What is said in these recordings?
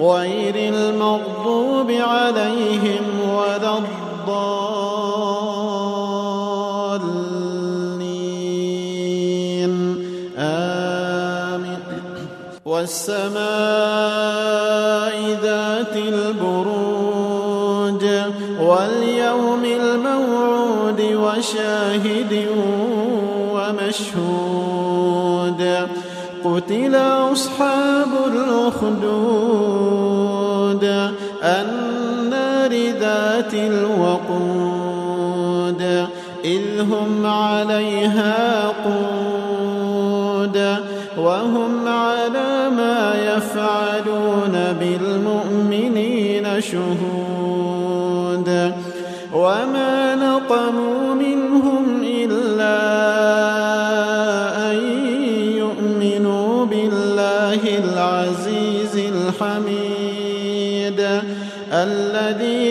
غير المغضوب عليهم ولا الضالين. آمين. والسماء ذات البروج واليوم الموعود وشاهد ومشهود. قتل أصحاب الأخدود النار ذات الوقود إذ هم عليها قود وهم على ما يفعلون بالمؤمنين شهود. وما نقموا منهم إلا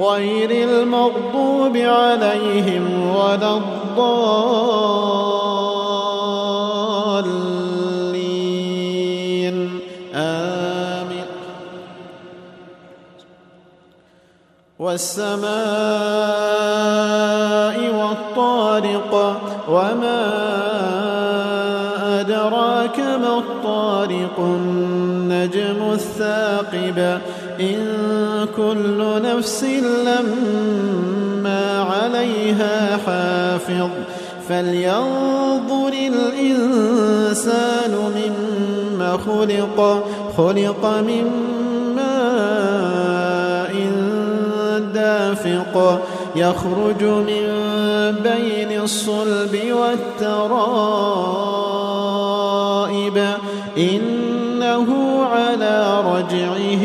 غير المغضوب عليهم ولا الضالين. آمين. والسماء والطارق وما أدراك ما الطارق النجم الثاقب إن كل نفس لما عليها حافظ. فلينظر الإنسان مما خلق خلق من ماء دافق. يخرج من بين الصلب والترائب. إنه على رجعه